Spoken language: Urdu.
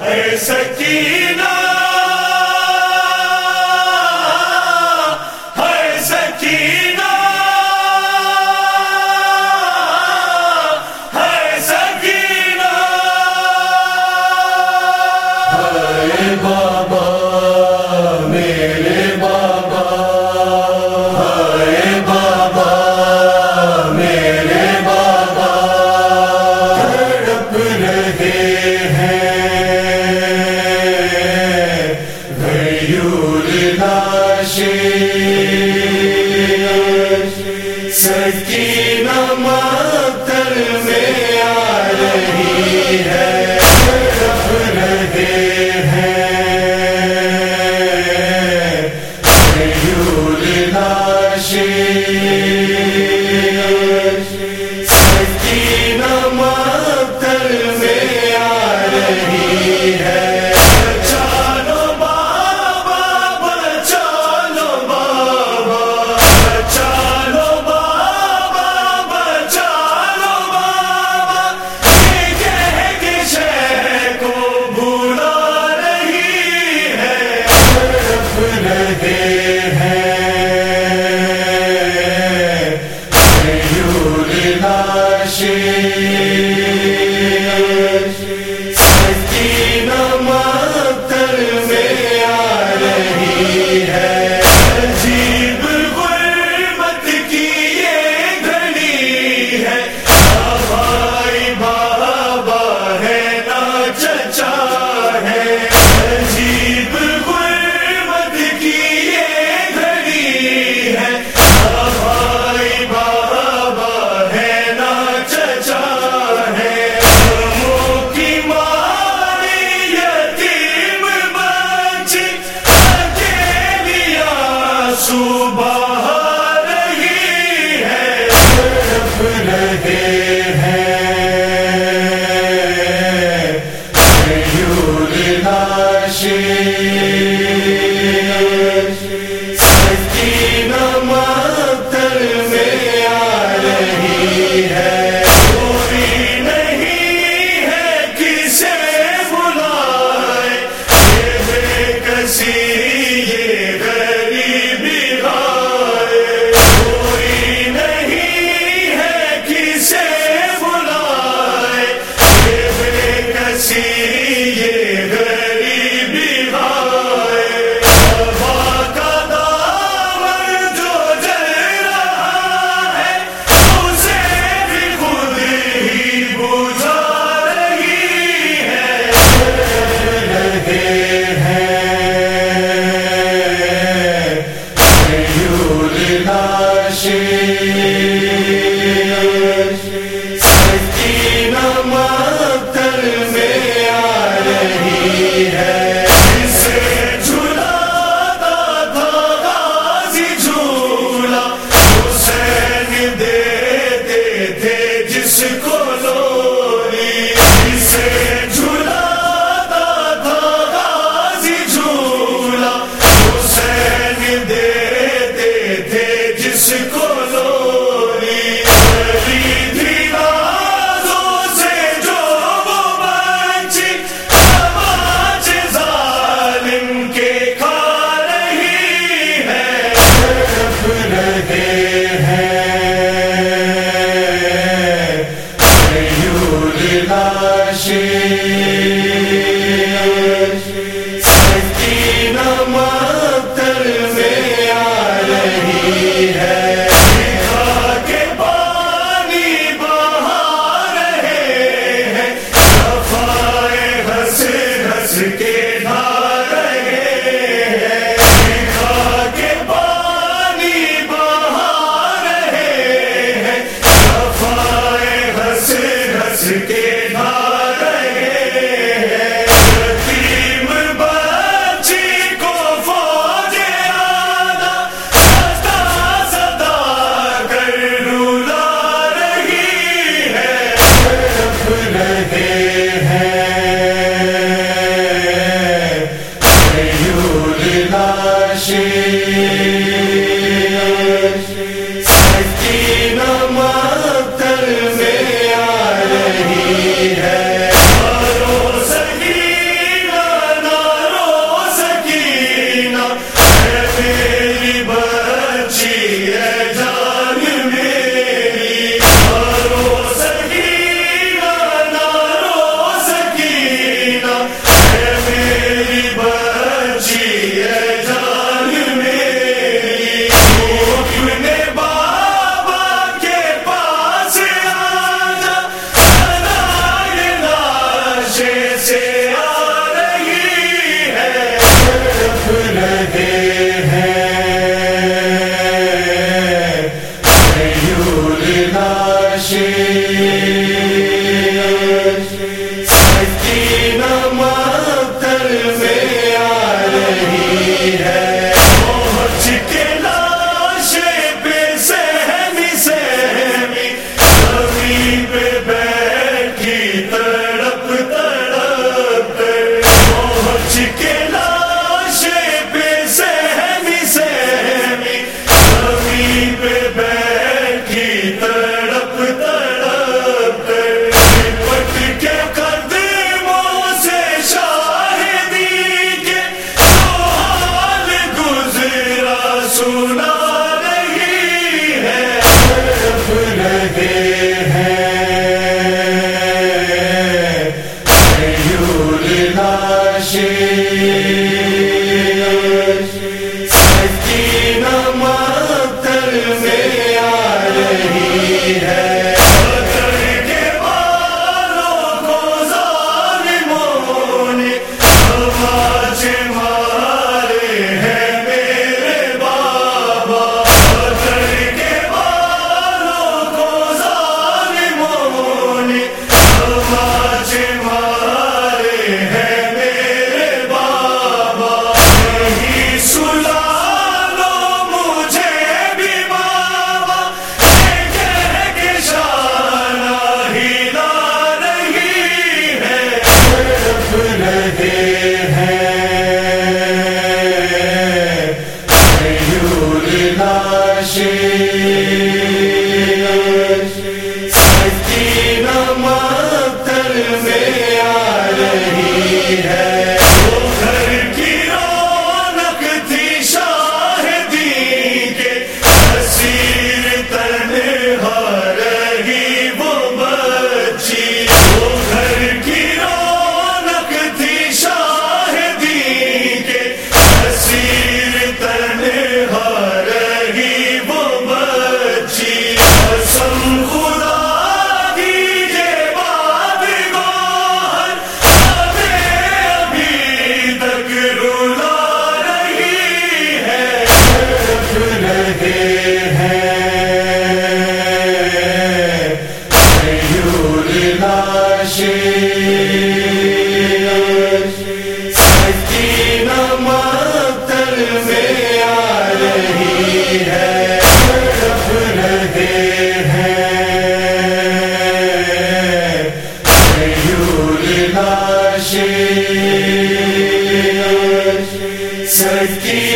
ہے سکینہ ہے سکینہ ہے سکینہ۔ غیور چھ سے سکینہ